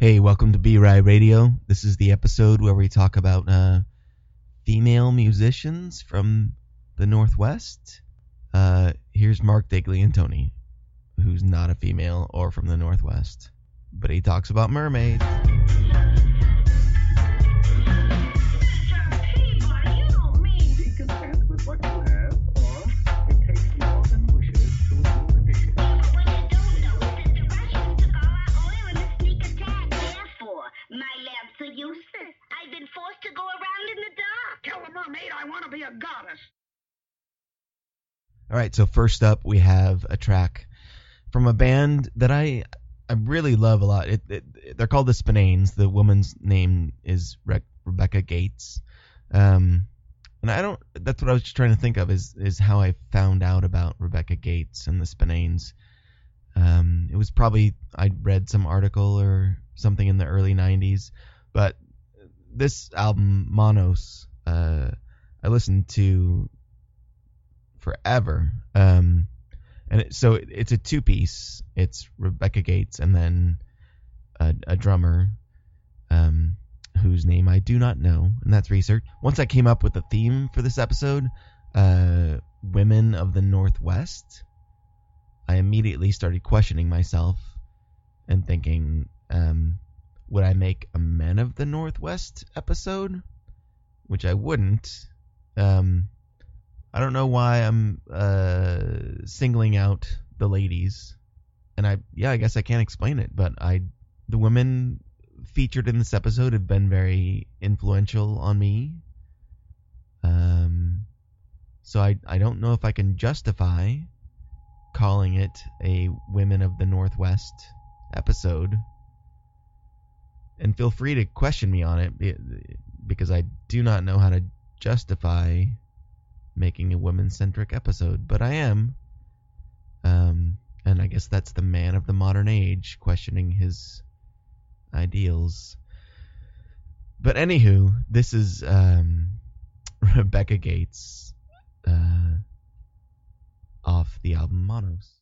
Hey, welcome to BeRy Radio. This is the episode where we talk about uh, female musicians from the Northwest. Uh, here's Mark Digliantoni, who's not a female or from the Northwest, but he talks about mermaids. All right, so first up we have a track from a band that I I really love a lot. It, it, they're called the Spinanes. The woman's name is Re- Rebecca Gates. Um, and I don't. That's what I was just trying to think of is is how I found out about Rebecca Gates and the Spinanes. Um, it was probably I read some article or something in the early '90s, but this album Manos, uh, I listened to forever. Um, and it, so it, it's a two piece. It's Rebecca Gates and then a, a drummer, um, whose name I do not know, and that's research. Once I came up with the theme for this episode, uh, women of the Northwest, I immediately started questioning myself and thinking, um, would I make a Men of the Northwest episode? Which I wouldn't. Um, I don't know why I'm uh, singling out the ladies, and I yeah I guess I can't explain it, but I the women featured in this episode have been very influential on me. Um, so I I don't know if I can justify calling it a Women of the Northwest episode. And feel free to question me on it because I do not know how to justify making a women centric episode, but I am. Um, and I guess that's the man of the modern age questioning his ideals. But anywho, this is um, Rebecca Gates uh, off the album Manos.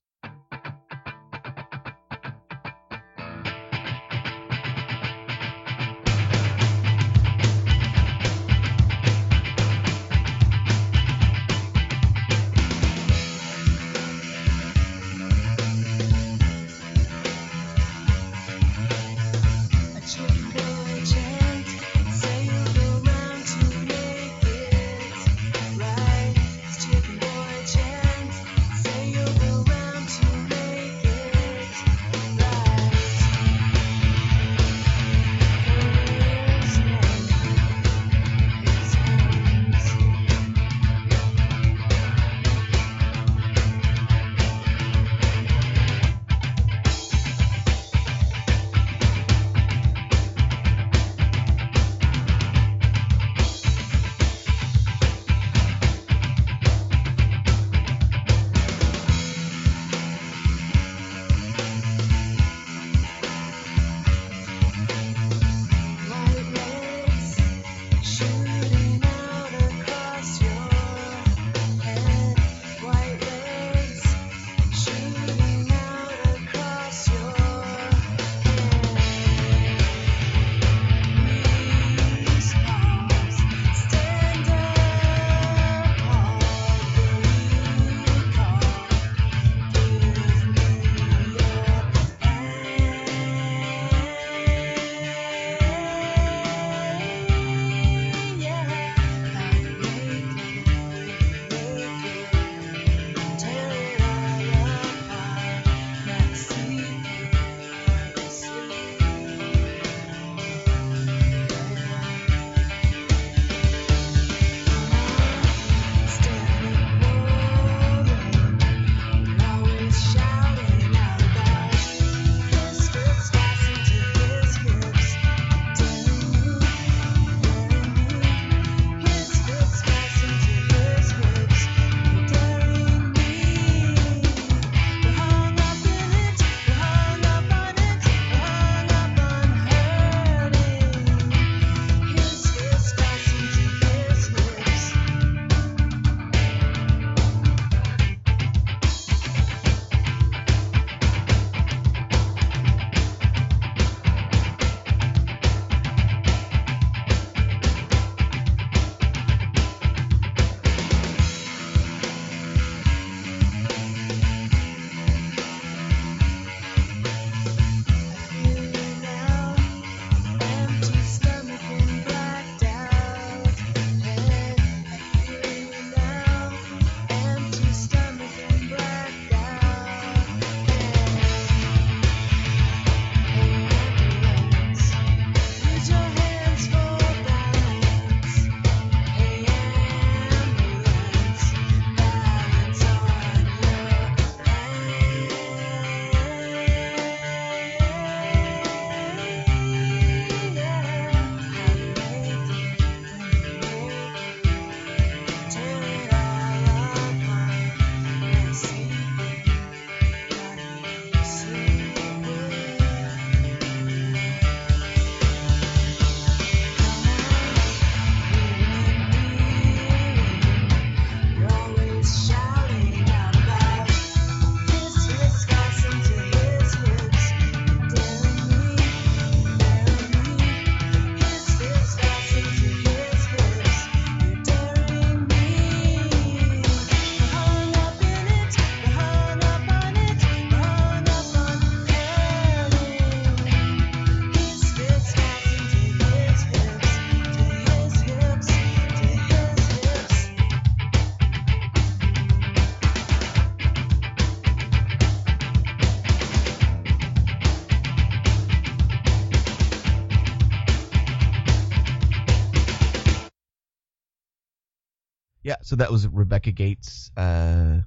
So that was Rebecca Gates uh,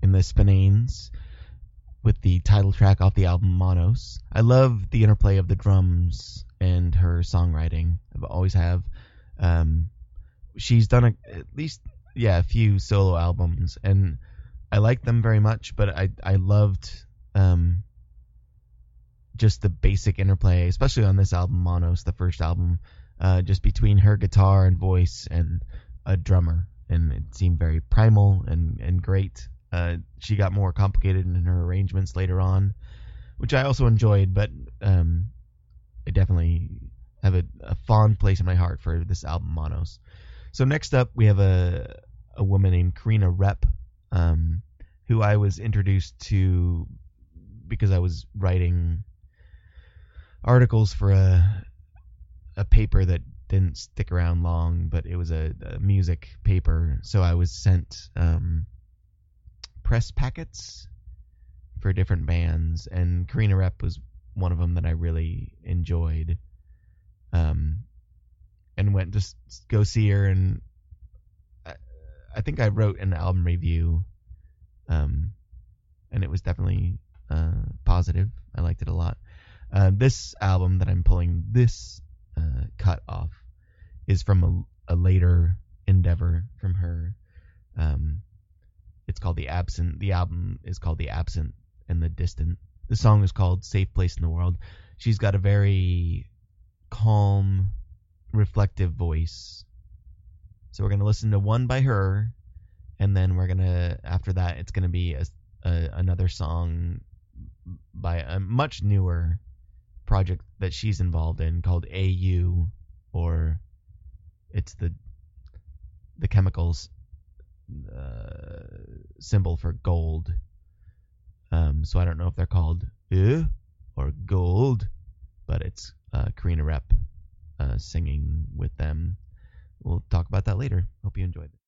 in the Spinanes with the title track off the album Manos. I love the interplay of the drums and her songwriting. I've always have. Um, she's done a, at least yeah a few solo albums, and I like them very much. But I I loved um, just the basic interplay, especially on this album Manos, the first album, uh, just between her guitar and voice and a drummer, and it seemed very primal and and great. Uh, she got more complicated in her arrangements later on, which I also enjoyed, but um, I definitely have a, a fond place in my heart for this album Manos. So next up, we have a a woman named Corrina Repp, um, who I was introduced to because I was writing articles for a a paper that didn't stick around long, but it was a, a music paper, so I was sent um, press packets for different bands, and Corrina Repp was one of them that I really enjoyed. Um, and went to go see her, and I, I think I wrote an album review, um, and it was definitely uh, positive. I liked it a lot. Uh, this album that I'm pulling this uh, cut off is from a, a later endeavor from her. Um, it's called The Absent. The album is called The Absent and the Distant. The song is called Safe Place in the World. She's got a very calm, reflective voice. So we're going to listen to one by her, and then we're going to, after that, it's going to be a, a, another song by a much newer project that she's involved in called AU, or it's the the chemicals uh, symbol for gold. Um, so I don't know if they're called uh or gold, but it's uh, Corrina Repp uh, singing with them. We'll talk about that later. Hope you enjoyed it.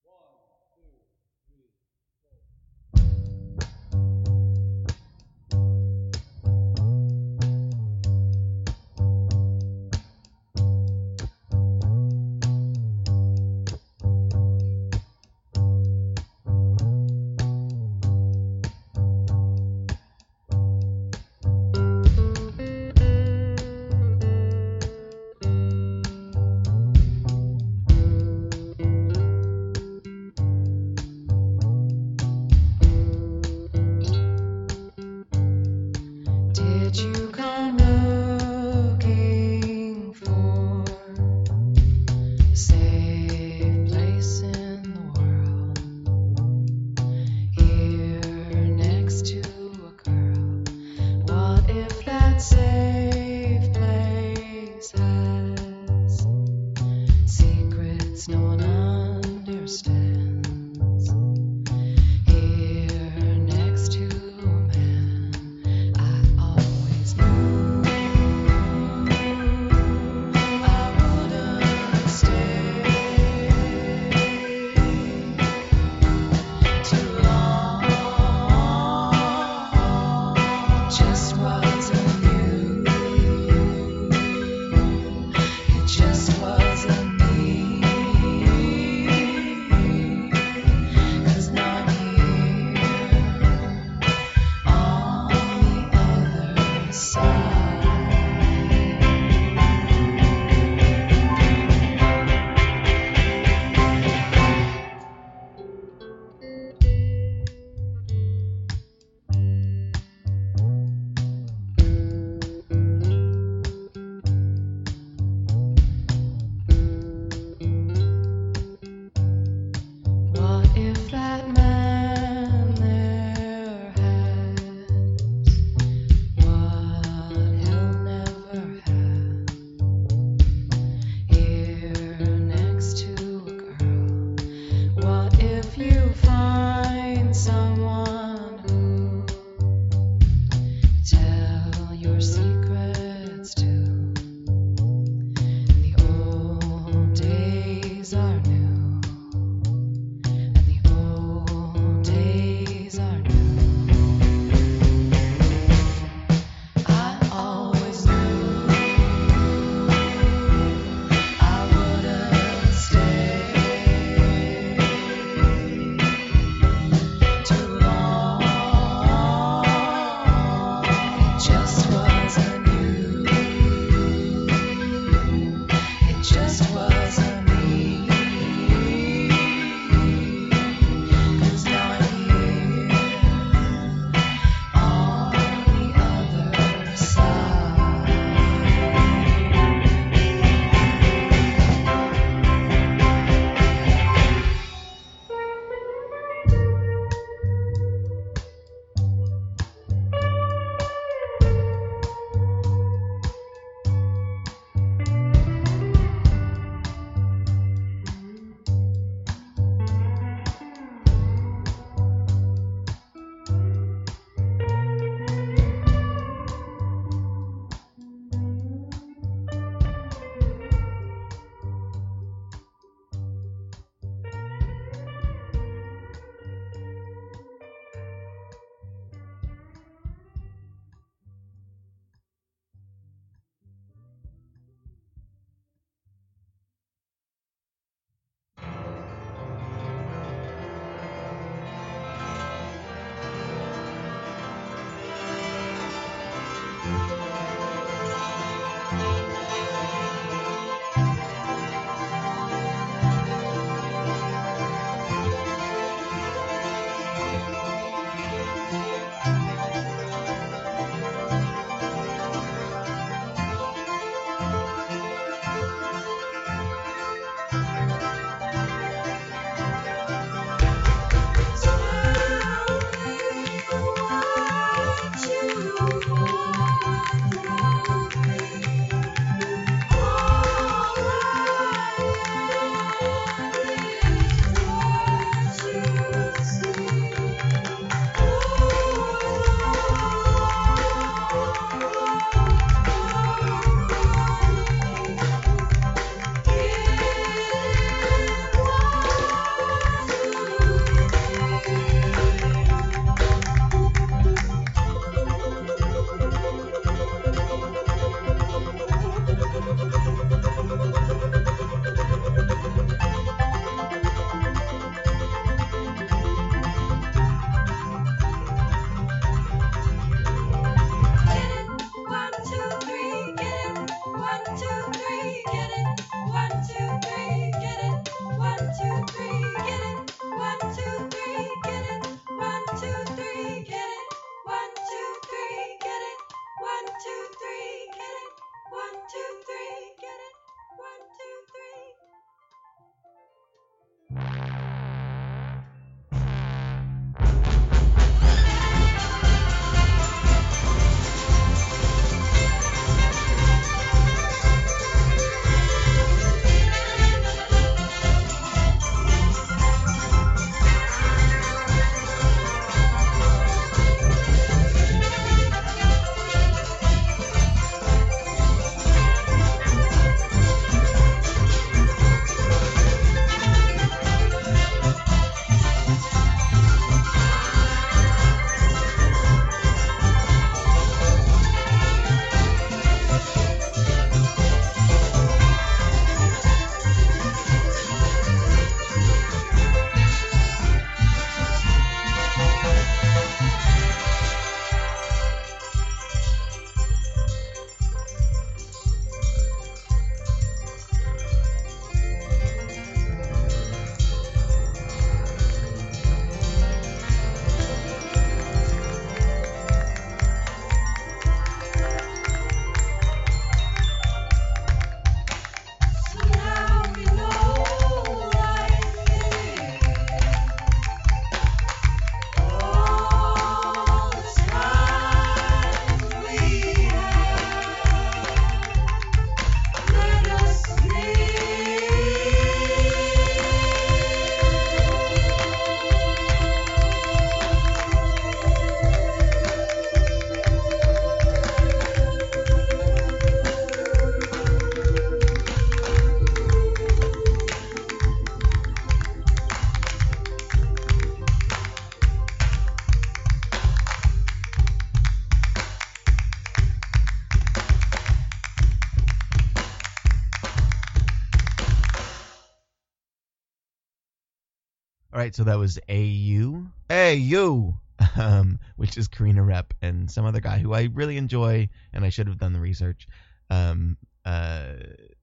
All right, so that was AU. AU, um, which is Corrina Repp and some other guy who I really enjoy, and I should have done the research. Um, uh,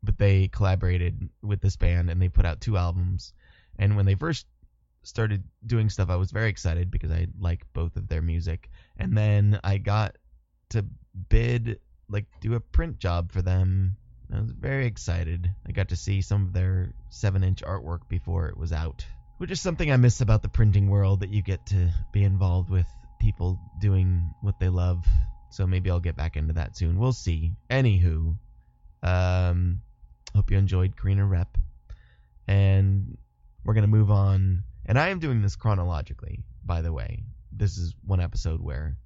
but they collaborated with this band and they put out two albums. And when they first started doing stuff, I was very excited because I like both of their music. And then I got to bid, like, do a print job for them. I was very excited. I got to see some of their seven inch artwork before it was out which is something I miss about the printing world that you get to be involved with people doing what they love. So maybe I'll get back into that soon. We'll see. Anywho, um, hope you enjoyed Corrina Repp, and we're gonna move on. And I am doing this chronologically, by the way. This is one episode where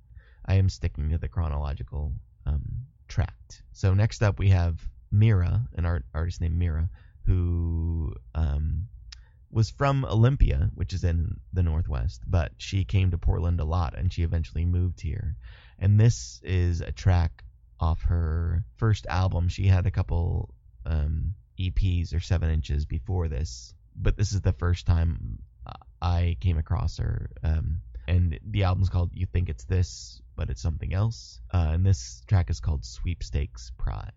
I am sticking to the chronological um, tract. So next up we have Mirah, an art artist named Mirah, who um, was from Olympia, which is in the Northwest, but she came to Portland a lot and she eventually moved here. And this is a track off her first album. She had a couple um, EPs or seven inches before this, but this is the first time I came across her. Um, and the album's called You Think It's This, but it's something else. Uh, and this track is called Sweepstakes Prize.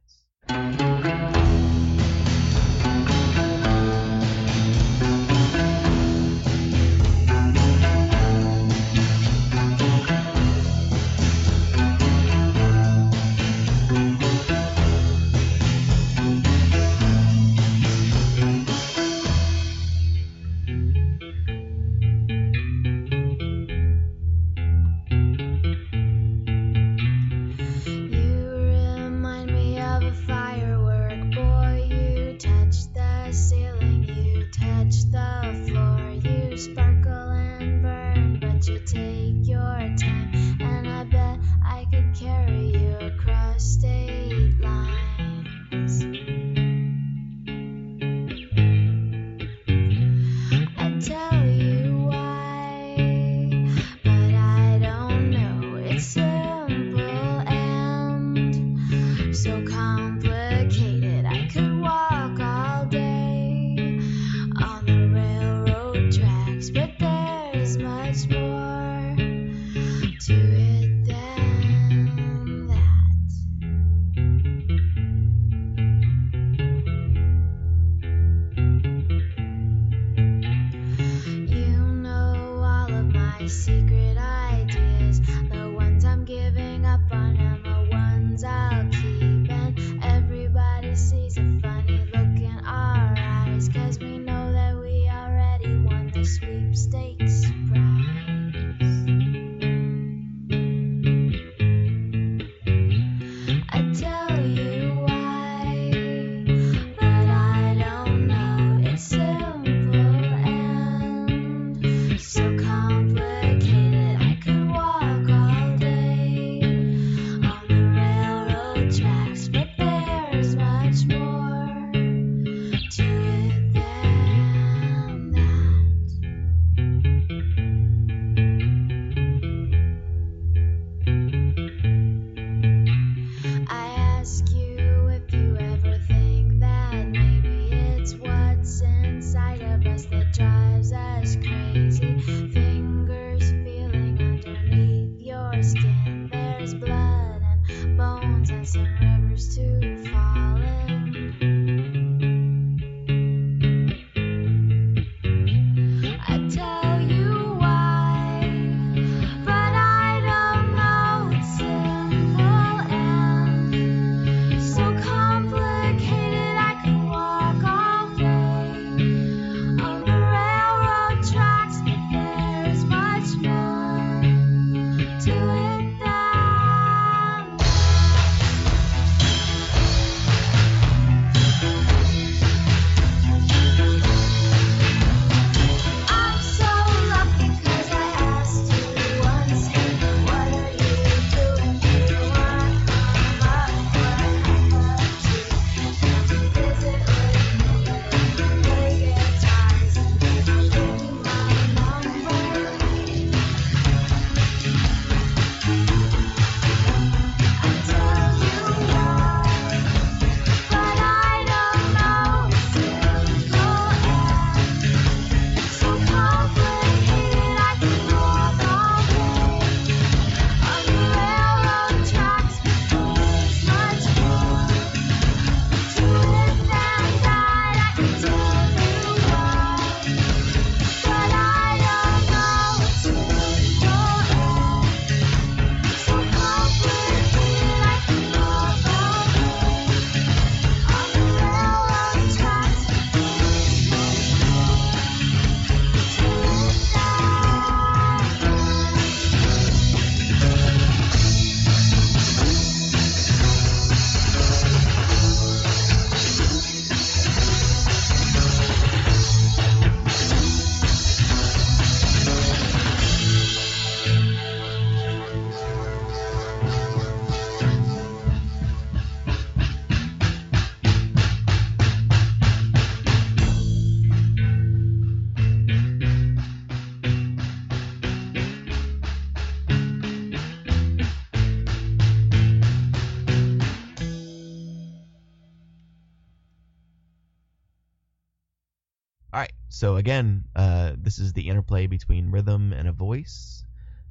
So again, uh, this is the interplay between rhythm and a voice.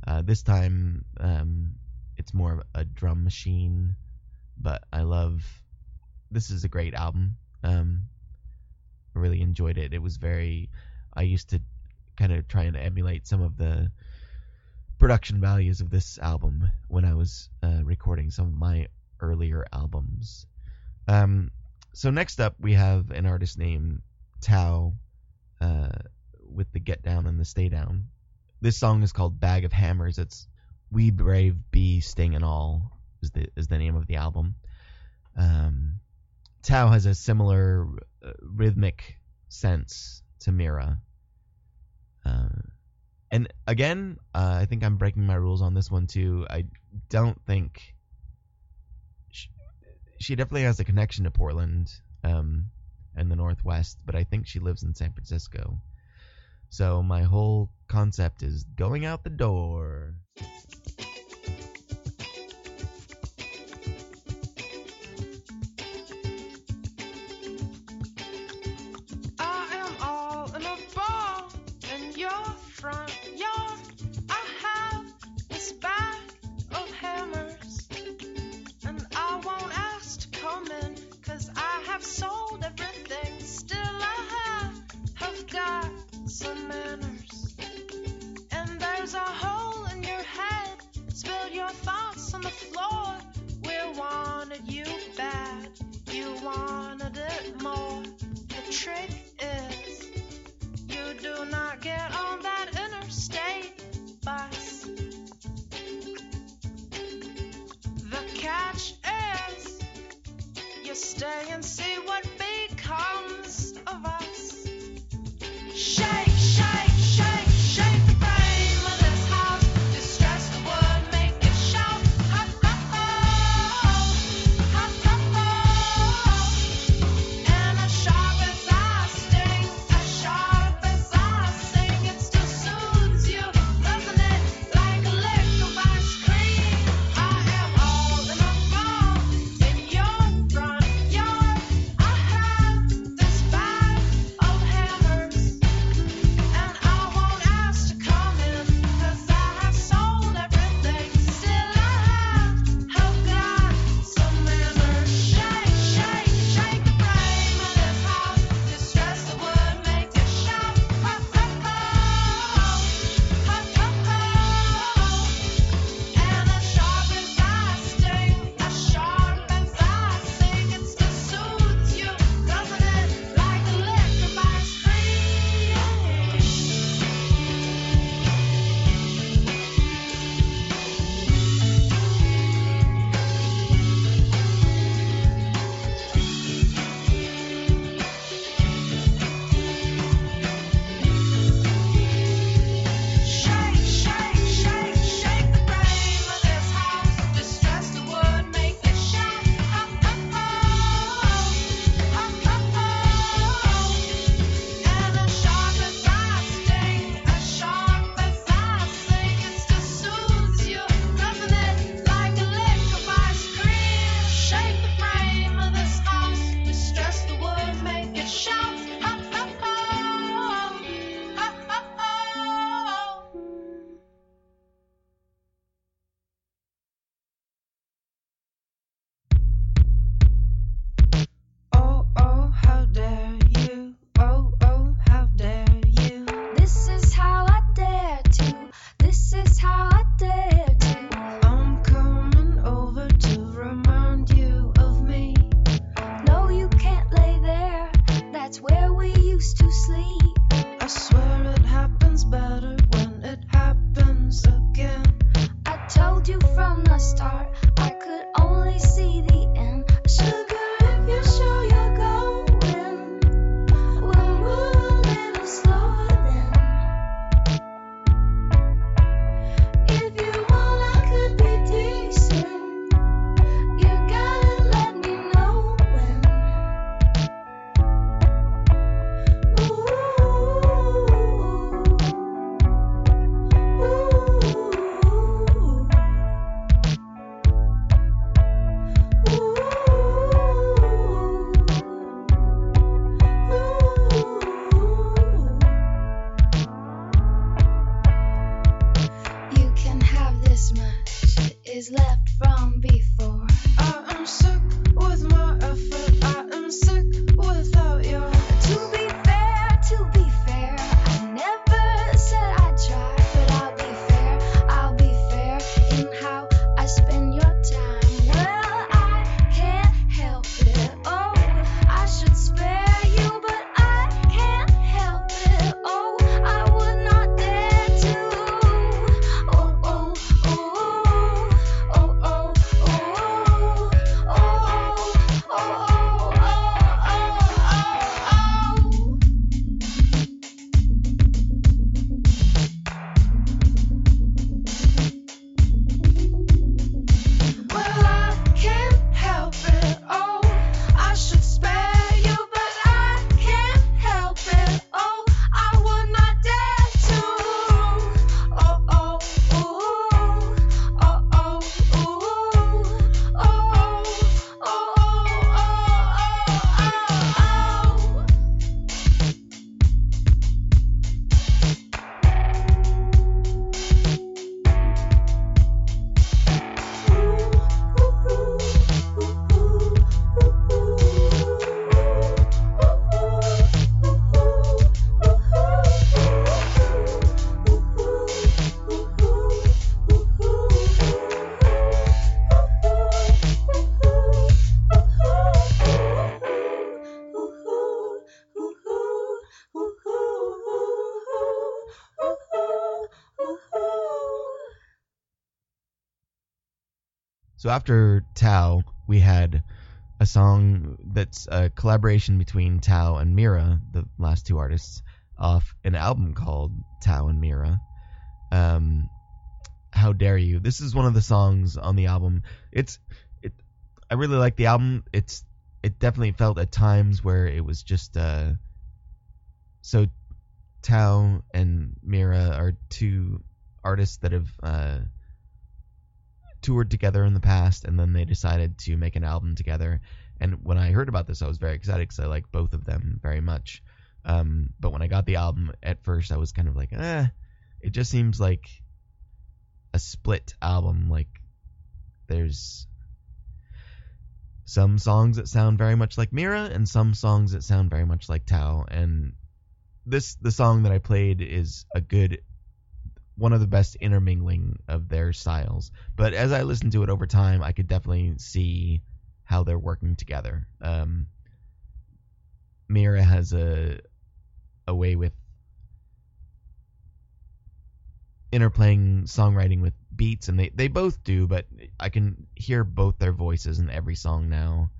Uh, this time, um, it's more of a drum machine, but I love. This is a great album. Um, I really enjoyed it. It was very. I used to kind of try and emulate some of the production values of this album when I was uh, recording some of my earlier albums. Um, so next up, we have an artist named Thao uh, with the Get Down and the Stay Down. This song is called Bag of Hammers. It's We Brave Bee Sting and All is the is the name of the album. Um, Thao has a similar uh, rhythmic sense to Mirah. Uh, and again, uh, I think I'm breaking my rules on this one too. I don't think she, she definitely has a connection to Portland um, and the Northwest, but I think she lives in San Francisco. So my whole concept is going out the door. So after Thao, we had a song that's a collaboration between Thao and Mirah, the last two artists, off an album called Thao and Mirah. Um, How dare you? This is one of the songs on the album. It's it. I really like the album. It's it definitely felt at times where it was just uh. So, Thao and Mirah are two artists that have uh toured together in the past, and then they decided to make an album together. And when I heard about this, I was very excited because I like both of them very much. Um, but when I got the album, at first I was kind of like, eh, it just seems like a split album. Like there's some songs that sound very much like Mirah, and some songs that sound very much like Thao. And this, the song that I played, is a good one of the best intermingling of their styles. But as I listened to it over time, I could definitely see how they're working together. Um, Mirah has a a way with interplaying songwriting with beats, and they they both do. But I can hear both their voices in every song now.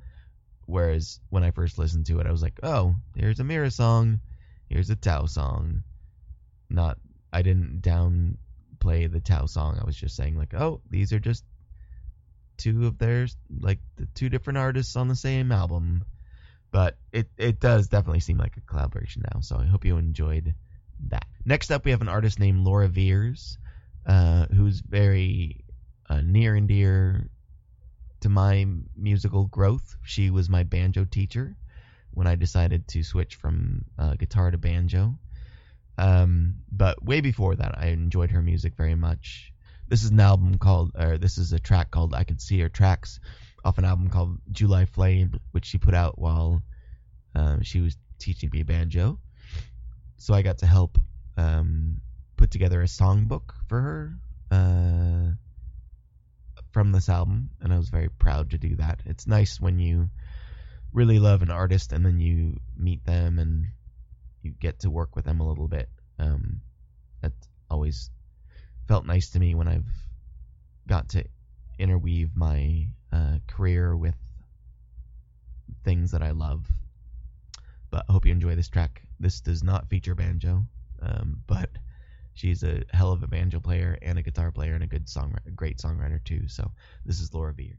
Whereas when I first listened to it, I was like, oh, here's a Mirah song, here's a Thao song. Not I didn't downplay the Thao song. I was just saying like, oh, these are just two of theirs, like the two different artists on the same album. But it it does definitely seem like a collaboration now. So I hope you enjoyed that. Next up, we have an artist named Laura Veirs, uh, who's very uh, near and dear to my musical growth. She was my banjo teacher when I decided to switch from uh, guitar to banjo. Um, but way before that, I enjoyed her music very much. This is an album called, or this is a track called "I Could See Her Tracks" off an album called July Flame, which she put out while uh, she was teaching me banjo. So I got to help um, put together a songbook for her uh, from this album, and I was very proud to do that. It's nice when you really love an artist and then you meet them and you get to work with them a little bit. Um, always felt nice to me when I've got to interweave my uh, career with things that I love. But I hope you enjoy this track. This does not feature banjo, um, but she's a hell of a banjo player and a guitar player and a good song, a great songwriter too. So this is Laura Veer.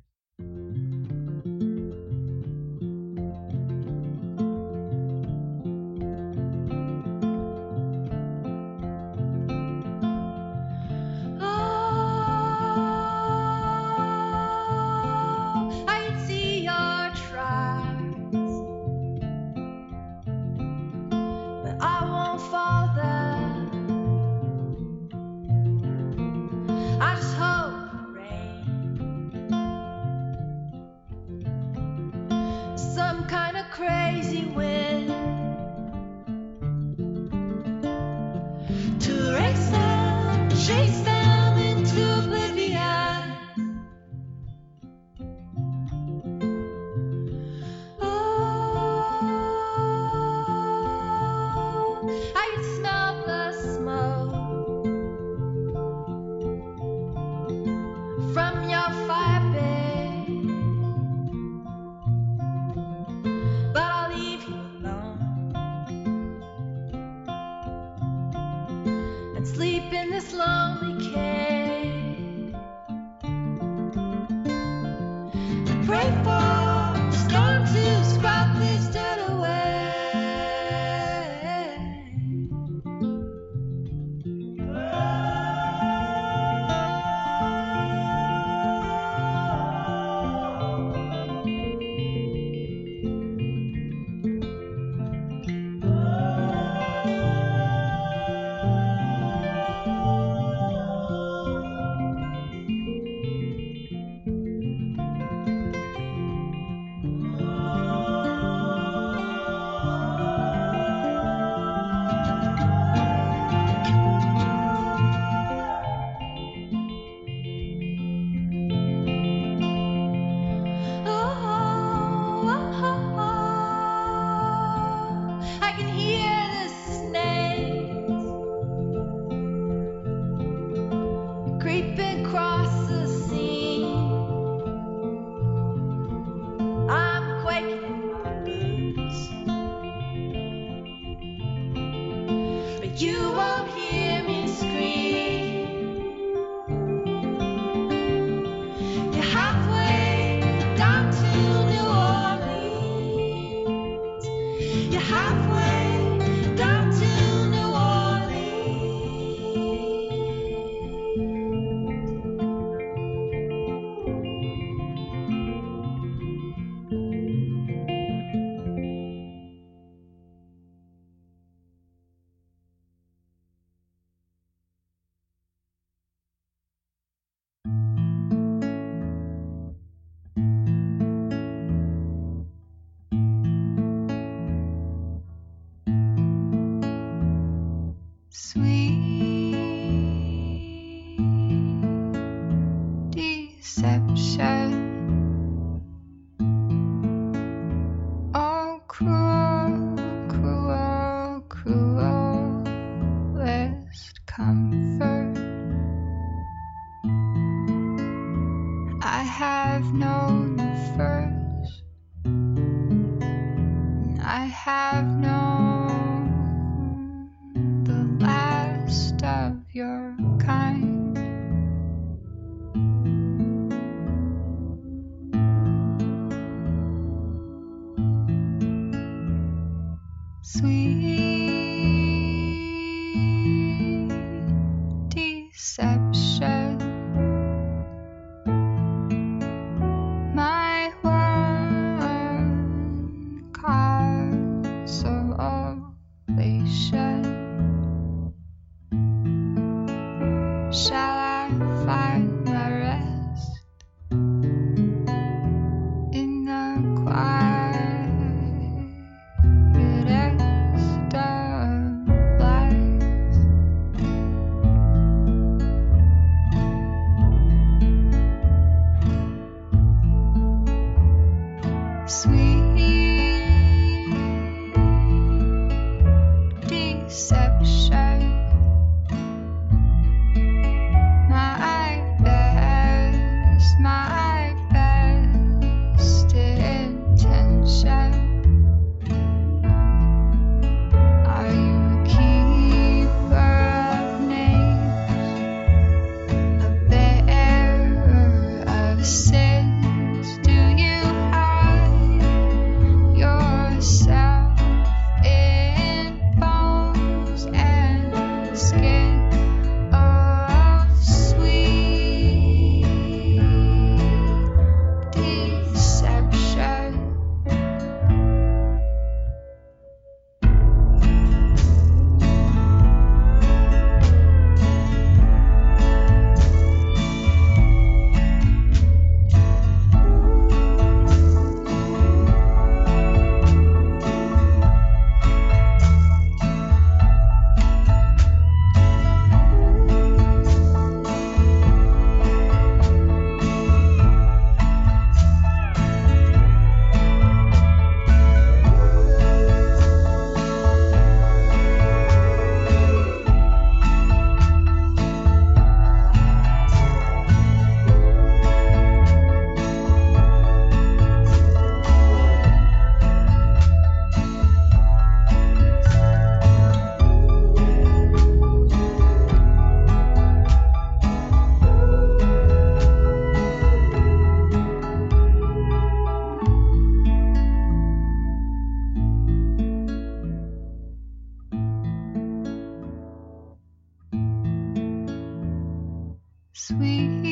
Sweet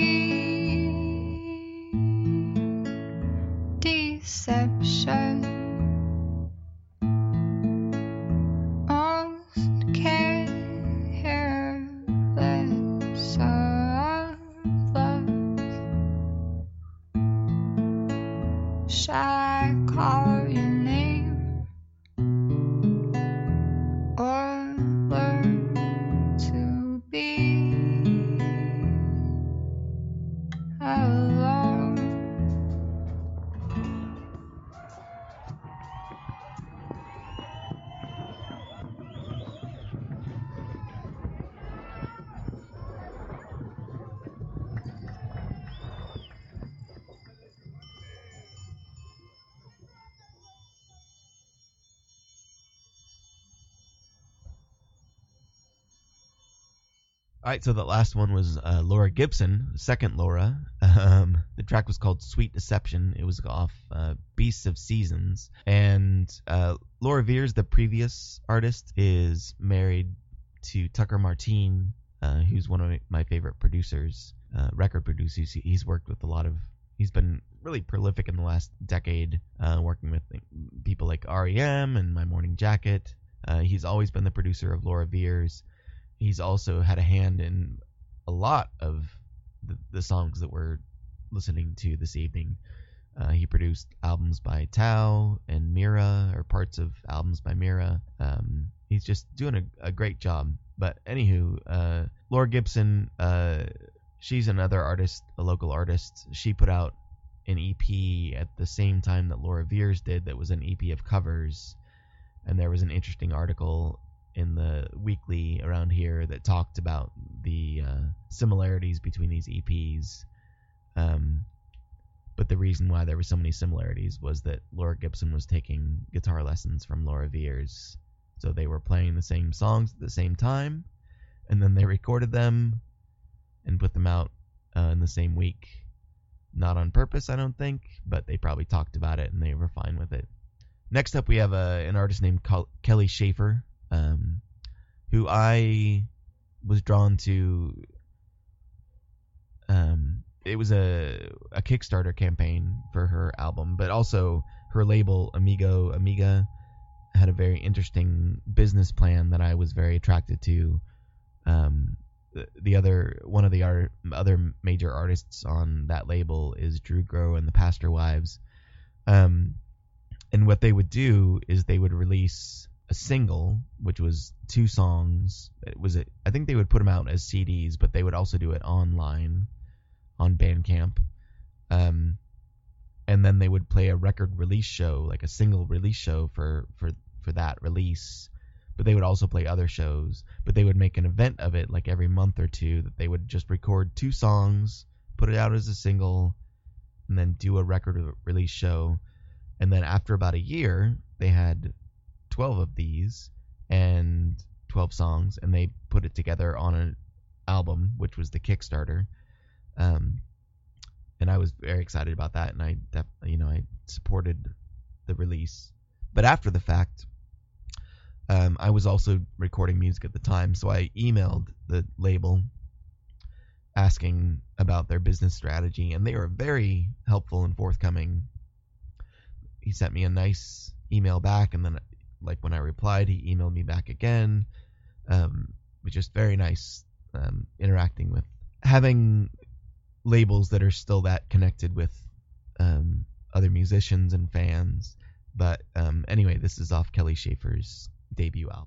deception. Right, so the last one was uh, Laura Gibson, second Laura. Um, the track was called "Sweet Deception." It was off uh, "Beasts of Seasons," and uh, Laura Veirs, the previous artist, is married to Tucker Martine, uh, who's one of my favorite producers, uh, record producers. He's worked with a lot of. He's been really prolific in the last decade, uh, working with people like REM and My Morning Jacket. He's always been the producer of Laura Veirs he's also had a hand in a lot of the, the songs that we're listening to this evening. Uh, he produced albums by Thao and Mirah, or parts of albums by Mirah. Um, he's just doing a, a great job. But anywho, uh, Laura Gibson, uh, she's another artist, a local artist. She put out an EP at the same time that Laura Veirs did, that was an EP of covers. And there was an interesting article in the weekly around here that talked about the uh, similarities between these EPs. Um, but the reason why there were so many similarities was that Laura Gibson was taking guitar lessons from Laura Veirs. So they were playing the same songs at the same time, and then they recorded them and put them out uh, in the same week. Not on purpose, I don't think, but they probably talked about it and they were fine with it. Next up, we have uh, an artist named Kel- Kelli Schaefer, um, who I was drawn to. Um, it was a a Kickstarter campaign for her album, but also her label Amigo Amiga had a very interesting business plan that I was very attracted to. Um, the, the other one of the art, other major artists on that label is Drew Grow and the Pastor Wives. Um, and what they would do is they would release a single, which was two songs. It was a, I think they would put them out as CDs, but they would also do it online on Bandcamp. Um, and then they would play a record release show, like a single release show for for for that release. But they would also play other shows. But they would make an event of it, like every month or two, that they would just record two songs, put it out as a single, and then do a record release show. And then after about a year, they had 12 of these and 12 songs, and they put it together on an album, which was the Kickstarter. Um, and I was very excited about that, and I, you know, I supported the release. But after the fact, um, I was also recording music at the time, so I emailed the label asking about their business strategy, and they were very helpful and forthcoming. He sent me a nice email back, and then, like when I replied, he emailed me back again. Um, was just very nice um, interacting with having labels that are still that connected with um, other musicians and fans. But um, anyway, this is off Kelli Schaefer's debut album.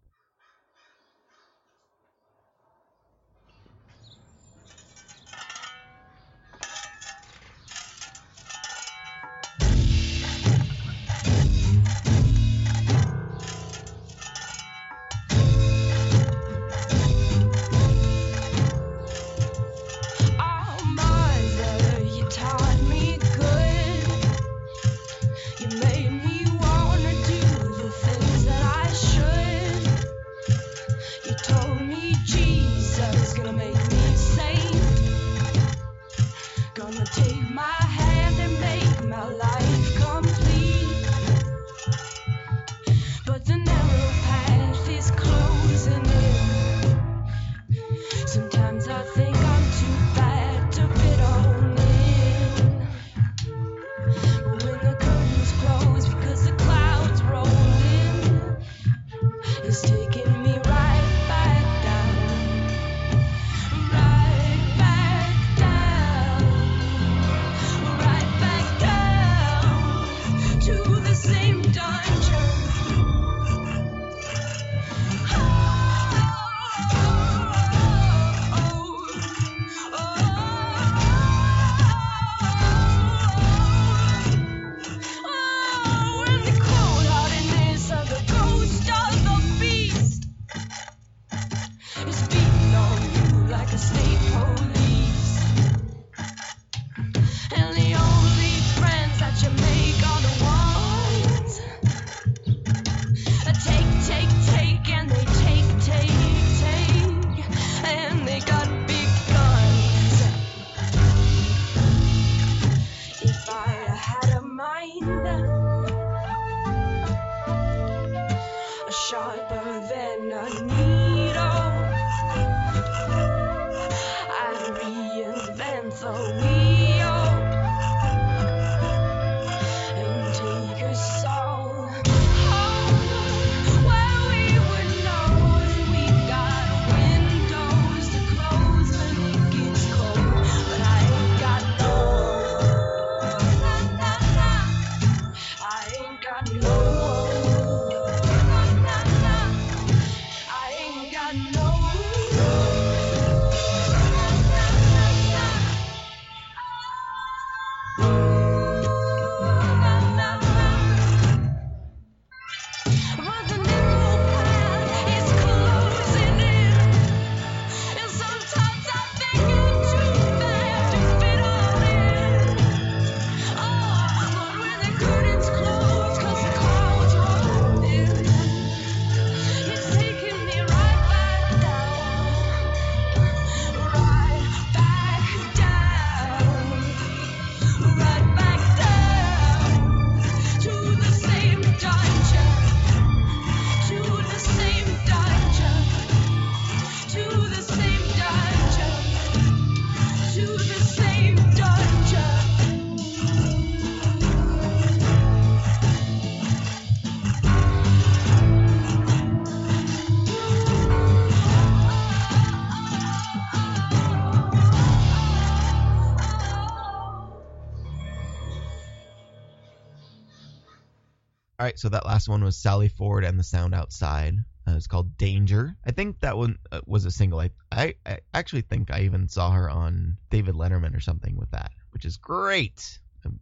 Right, so that last one was Sally Ford and the Sound Outside. Uh, it's called Danger. I think that one uh, was a single. I, I I actually think I even saw her on David Letterman or something with that, which is great. I'm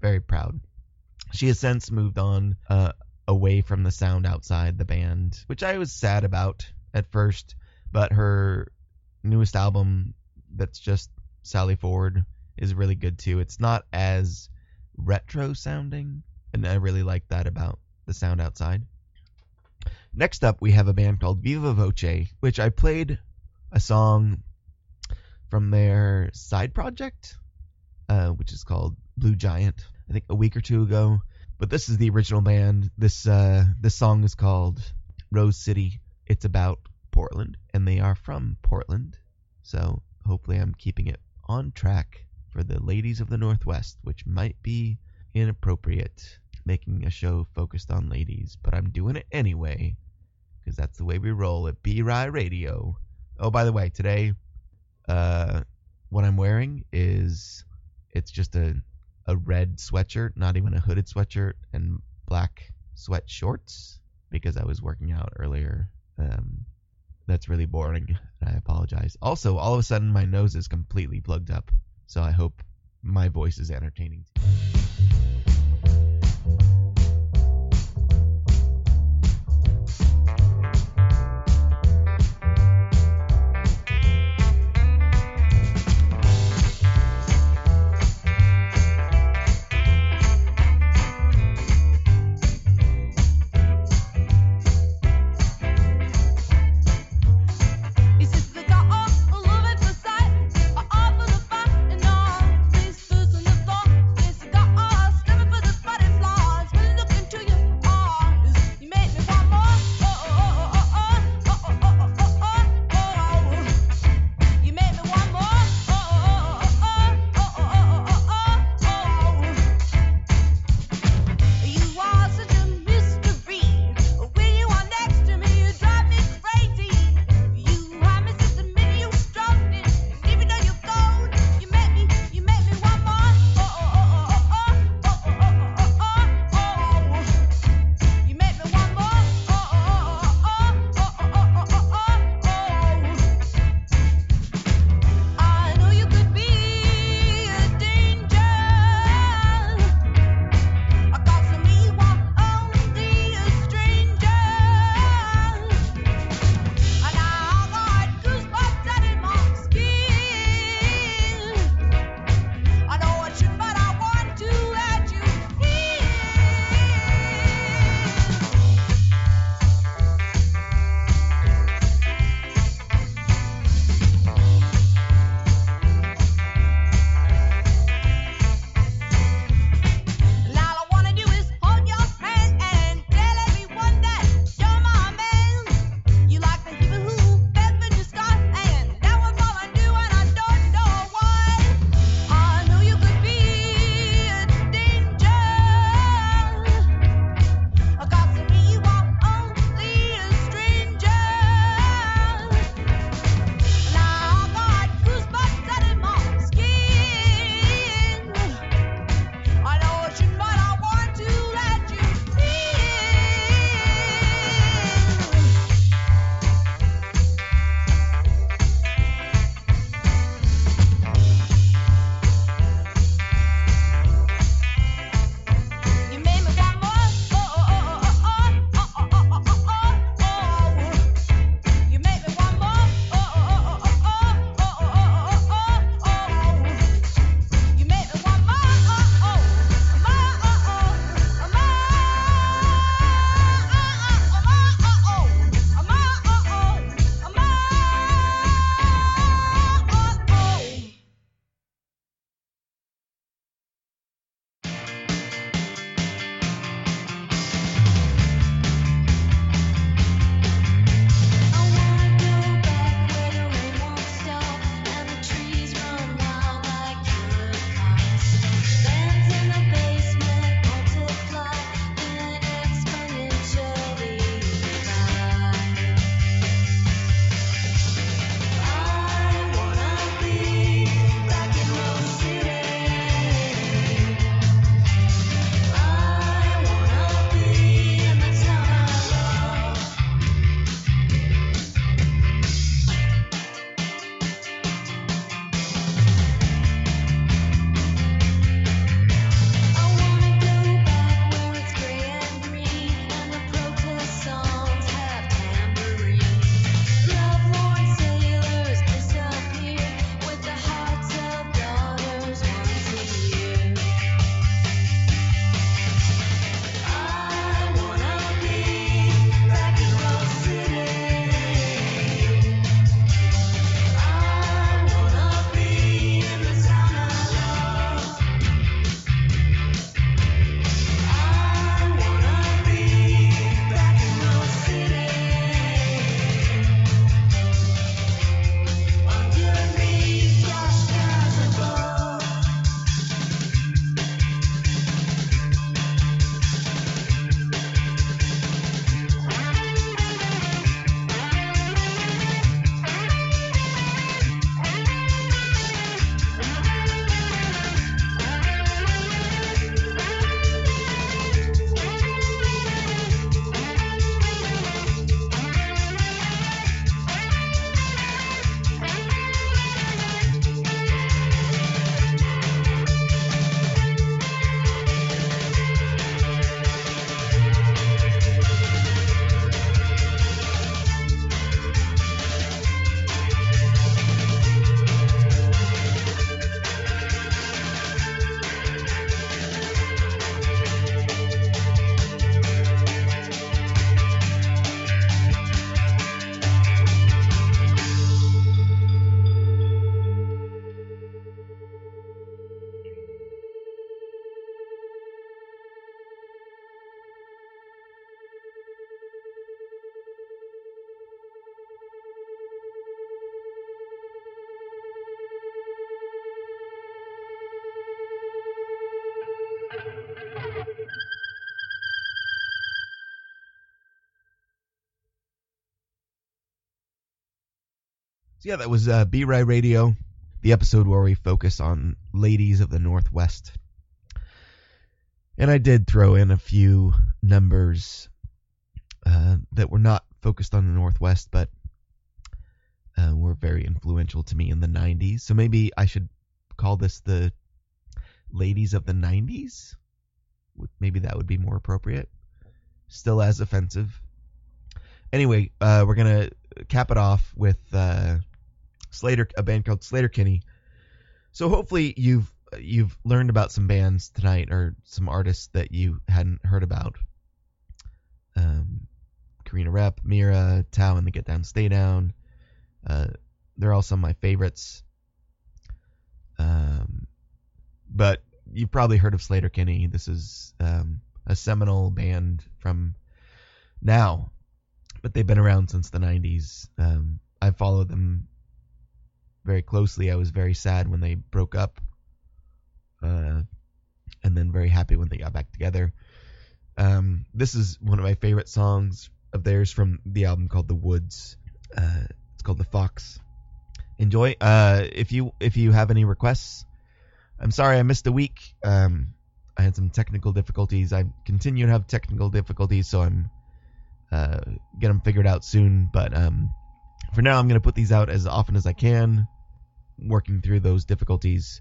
very proud. She has since moved on uh, away from the Sound Outside, the band, which I was sad about at first, but her newest album, that's just Sally Ford, is really good too. It's not as retro sounding, and I really like that about the sound outside. Next up, we have a band called Viva Voce, which I played a song from their side project, uh, which is called Blue Giant, I think a week or two ago. But this is the original band. This uh, this song is called Rose City. It's about Portland, and they are from Portland. So hopefully, I'm keeping it on track for the ladies of the Northwest, which might be inappropriate making a show focused on ladies, but I'm doing it anyway because that's the way we roll at BeRy Radio. Oh, by the way, today, uh, what I'm wearing is it's just a a red sweatshirt, not even a hooded sweatshirt, and black sweat shorts because I was working out earlier. Um, that's really boring, and I apologize. Also, all of a sudden, my nose is completely plugged up, so I hope my voice is entertaining. So yeah, that was uh, B Radio, the episode where we focus on ladies of the Northwest. And I did throw in a few numbers uh, that were not focused on the Northwest, but uh, were very influential to me in the 90s. So maybe I should call this the ladies of the 90s. Maybe that would be more appropriate. Still as offensive. Anyway, uh, we're gonna cap it off with uh, Sleater, a band called Sleater-Kinney. So hopefully you've you've learned about some bands tonight or some artists that you hadn't heard about. Um, Corrina Repp, Mirah, Thao, and the Get Down, Stay Down. Uh, they're all some of my favorites. Um, but you've probably heard of Sleater-Kinney. This is um, a seminal band from now, but they've been around since the 90s. Um, I followed them very closely. I was very sad when they broke up, uh, and then very happy when they got back together. Um, this is one of my favorite songs of theirs from the album called The Woods. Uh, it's called The Fox. Enjoy. Uh, if you if you have any requests, I'm sorry I missed a week. Um, I had some technical difficulties. I continue to have technical difficulties, so I'm uh, get them figured out soon. But um, for now, I'm gonna put these out as often as I can, working through those difficulties.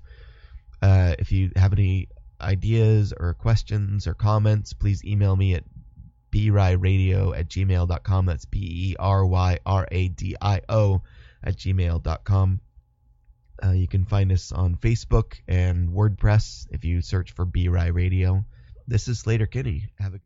Uh, if you have any ideas or questions or comments, please email me at bradio at gmail.com. That's B E R Y R A D I O at gmail.com. Uh, you can find us on Facebook and WordPress if you search for BeRy Radio. This is Sleater-Kinney. Have a